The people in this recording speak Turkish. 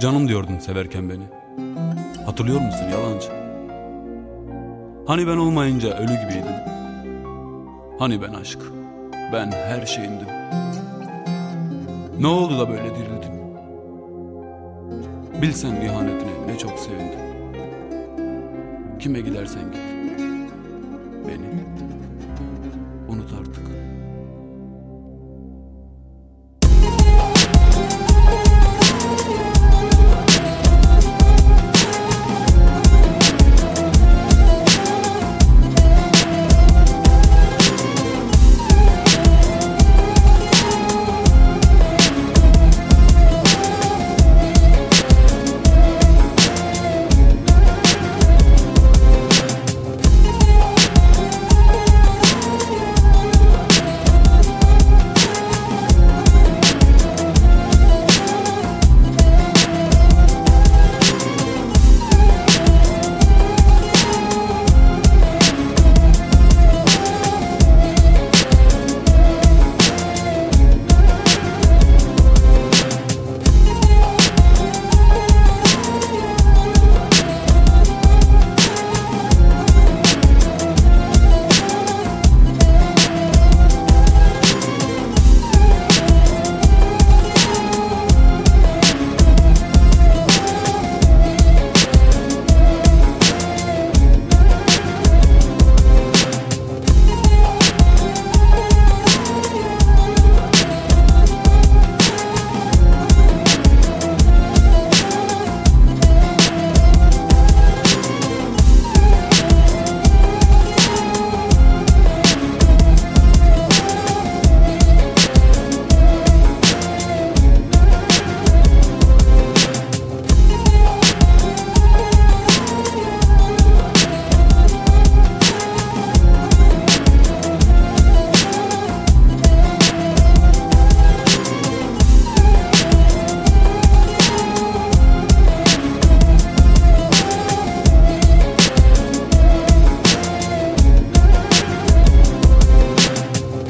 Canım diyordun severken beni. Hatırlıyor musun yalancı? Hani ben olmayınca ölü gibiydim. Hani ben aşk, ben her şeyindim. Ne oldu da böyle dirildin? Bilsen ihanetine ne çok sevindim. Kime gidersen git. Beni.